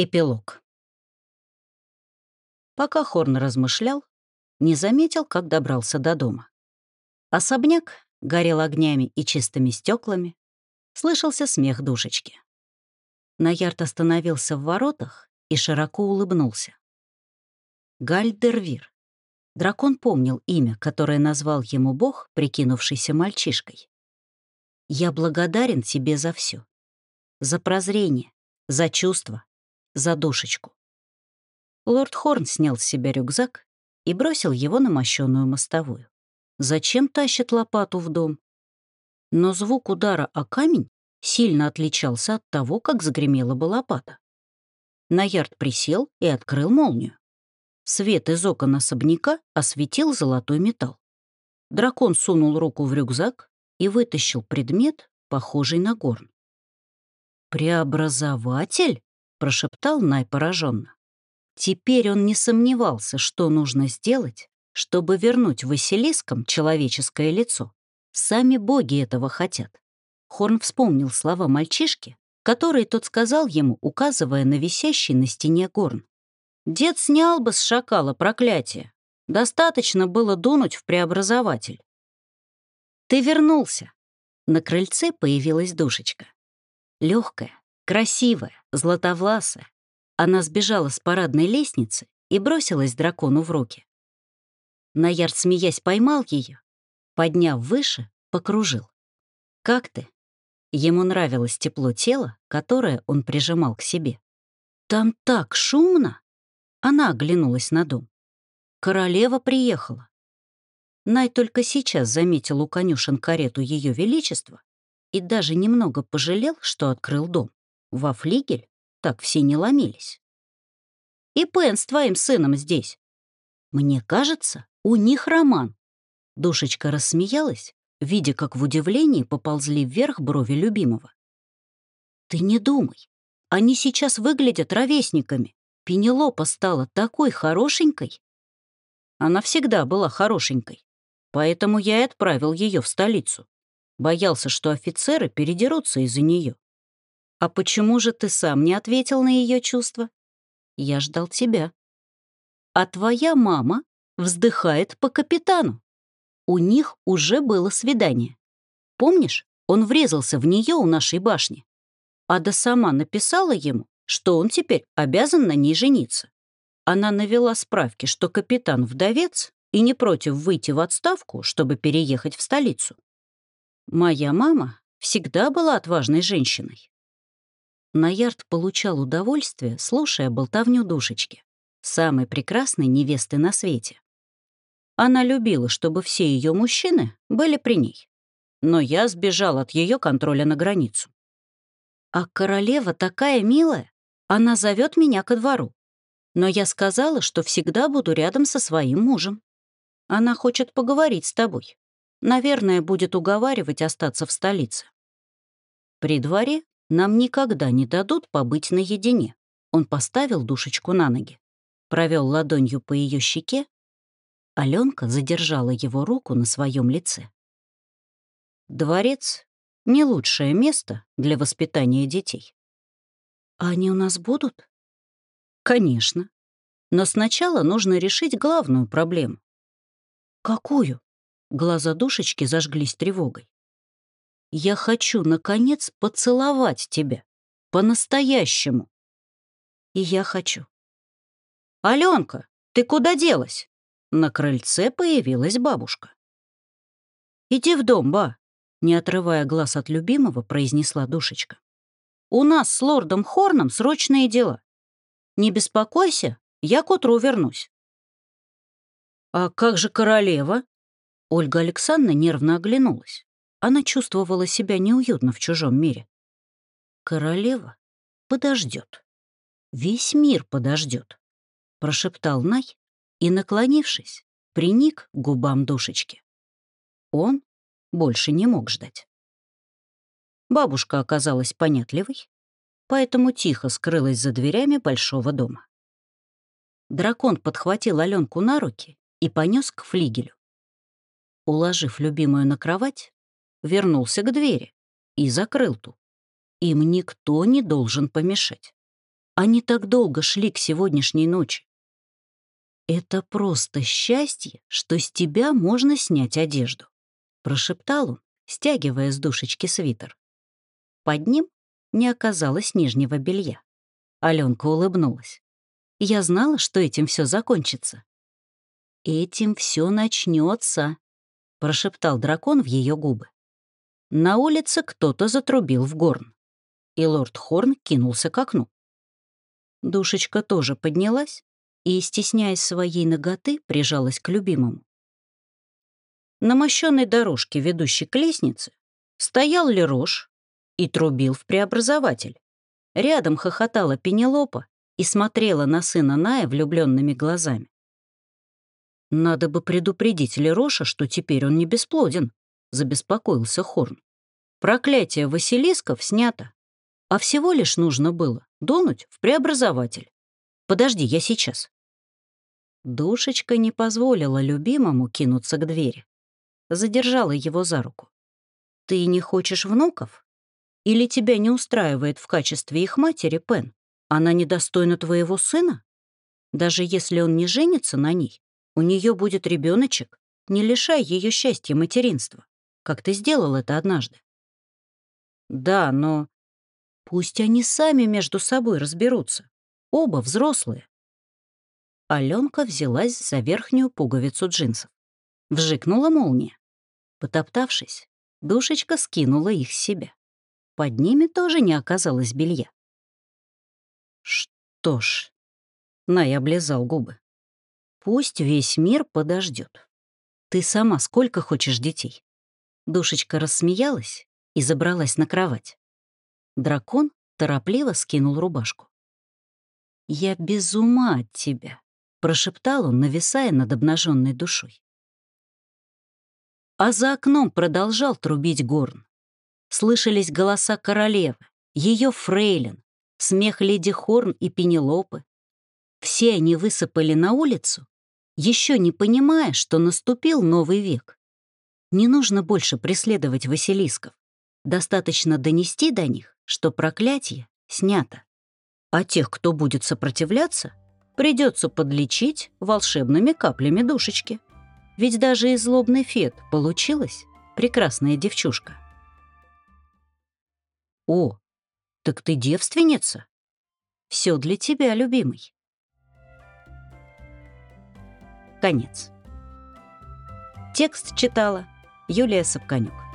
Эпилог. Пока Хорн размышлял, не заметил, как добрался до дома. Особняк горел огнями и чистыми стеклами, слышался смех душечки. Наярд остановился в воротах и широко улыбнулся. Гальдервир. Дракон помнил имя, которое назвал ему бог, прикинувшийся мальчишкой. «Я благодарен тебе за все, За прозрение, за чувства, за душечку. Лорд Хорн снял с себя рюкзак и бросил его на мощенную мостовую. Зачем тащит лопату в дом? Но звук удара о камень сильно отличался от того, как загремела бы лопата. Наярд присел и открыл молнию. Свет из окон особняка осветил золотой металл. Дракон сунул руку в рюкзак и вытащил предмет, похожий на горн. «Преобразователь?» — прошептал Най пораженно. Теперь он не сомневался, что нужно сделать, чтобы вернуть Василискам человеческое лицо. Сами боги этого хотят. Хорн вспомнил слова мальчишки, которые тот сказал ему, указывая на висящий на стене горн. Дед снял бы с шакала проклятие. Достаточно было дунуть в преобразователь. «Ты вернулся!» На крыльце появилась душечка. Легкая, красивая, златовласая. Она сбежала с парадной лестницы и бросилась дракону в руки. Наярд, смеясь, поймал ее, подняв выше, покружил. «Как ты?» Ему нравилось тепло тела, которое он прижимал к себе. «Там так шумно!» Она оглянулась на дом. «Королева приехала». Най только сейчас заметил у конюшен карету Ее Величества и даже немного пожалел, что открыл дом. Во флигель так все не ломились. И Пен с твоим сыном здесь. Мне кажется, у них роман. Душечка рассмеялась, видя, как в удивлении поползли вверх брови любимого. Ты не думай, они сейчас выглядят ровесниками. Пенелопа стала такой хорошенькой. Она всегда была хорошенькой, поэтому я и отправил ее в столицу. Боялся, что офицеры передерутся из-за нее. «А почему же ты сам не ответил на ее чувства?» «Я ждал тебя». «А твоя мама вздыхает по капитану. У них уже было свидание. Помнишь, он врезался в нее у нашей башни. Ада сама написала ему, что он теперь обязан на ней жениться. Она навела справки, что капитан вдовец и не против выйти в отставку, чтобы переехать в столицу. Моя мама всегда была отважной женщиной. Наярд получал удовольствие, слушая болтовню душечки, самой прекрасной невесты на свете. Она любила, чтобы все ее мужчины были при ней. Но я сбежал от ее контроля на границу. А королева такая милая, она зовет меня ко двору. Но я сказала, что всегда буду рядом со своим мужем. Она хочет поговорить с тобой. Наверное, будет уговаривать остаться в столице. При дворе нам никогда не дадут побыть наедине. Он поставил душечку на ноги, провел ладонью по ее щеке. Аленка задержала его руку на своем лице. Дворец — не лучшее место для воспитания детей. А они у нас будут? Конечно. Но сначала нужно решить главную проблему. Какую? Глаза душечки зажглись тревогой. Я хочу, наконец, поцеловать тебя. По-настоящему. И я хочу. Аленка, ты куда делась? На крыльце появилась бабушка. «Иди в дом, ба», — не отрывая глаз от любимого, произнесла душечка. «У нас с лордом Хорном срочные дела. Не беспокойся, я к утру вернусь». «А как же королева?» Ольга Александровна нервно оглянулась. Она чувствовала себя неуютно в чужом мире. «Королева подождет. Весь мир подождет», — прошептал Най и, наклонившись, приник к губам душечки. Он больше не мог ждать. Бабушка оказалась понятливой, поэтому тихо скрылась за дверями большого дома. Дракон подхватил Аленку на руки и понес к флигелю. Уложив любимую на кровать, вернулся к двери и закрыл ту. Им никто не должен помешать. Они так долго шли к сегодняшней ночи. «Это просто счастье, что с тебя можно снять одежду», — прошептал он, стягивая с душечки свитер. Под ним не оказалось нижнего белья. Аленка улыбнулась. «Я знала, что этим все закончится». «Этим все начнется», — прошептал дракон в ее губы. На улице кто-то затрубил в горн, и лорд Хорн кинулся к окну. Душечка тоже поднялась и, стесняясь своей ноготы, прижалась к любимому. На мощенной дорожке, ведущей к лестнице, стоял Лерош и трубил в преобразователь. Рядом хохотала Пенелопа и смотрела на сына Ная влюбленными глазами. «Надо бы предупредить Лероша, что теперь он не бесплоден», — забеспокоился Хорн. «Проклятие Василисков снято, а всего лишь нужно было дунуть в преобразователь. Подожди, я сейчас». Душечка не позволила любимому кинуться к двери. Задержала его за руку. «Ты не хочешь внуков? Или тебя не устраивает в качестве их матери Пен? Она недостойна твоего сына? Даже если он не женится на ней, у нее будет ребеночек, не лишай ее счастья материнства, как ты сделал это однажды. Да, но пусть они сами между собой разберутся. Оба взрослые. Аленка взялась за верхнюю пуговицу джинсов. Вжикнула молния. Потоптавшись, душечка скинула их с себя. Под ними тоже не оказалось белья. Что ж, Най облизал губы. Пусть весь мир подождет. Ты сама сколько хочешь детей? Душечка рассмеялась и забралась на кровать. Дракон торопливо скинул рубашку. «Я без ума от тебя», — прошептал он, нависая над обнаженной душой. А за окном продолжал трубить горн. Слышались голоса королевы, ее фрейлин, смех леди Хорн и Пенелопы. Все они высыпали на улицу, еще не понимая, что наступил новый век. Не нужно больше преследовать Василисков. Достаточно донести до них, что проклятие снято. А тех, кто будет сопротивляться, придется подлечить волшебными каплями душечки. Ведь даже из злобный фет получилась прекрасная девчушка. «О, так ты девственница? Все для тебя, любимый». Конец. Текст читала Юлия Сапканюк.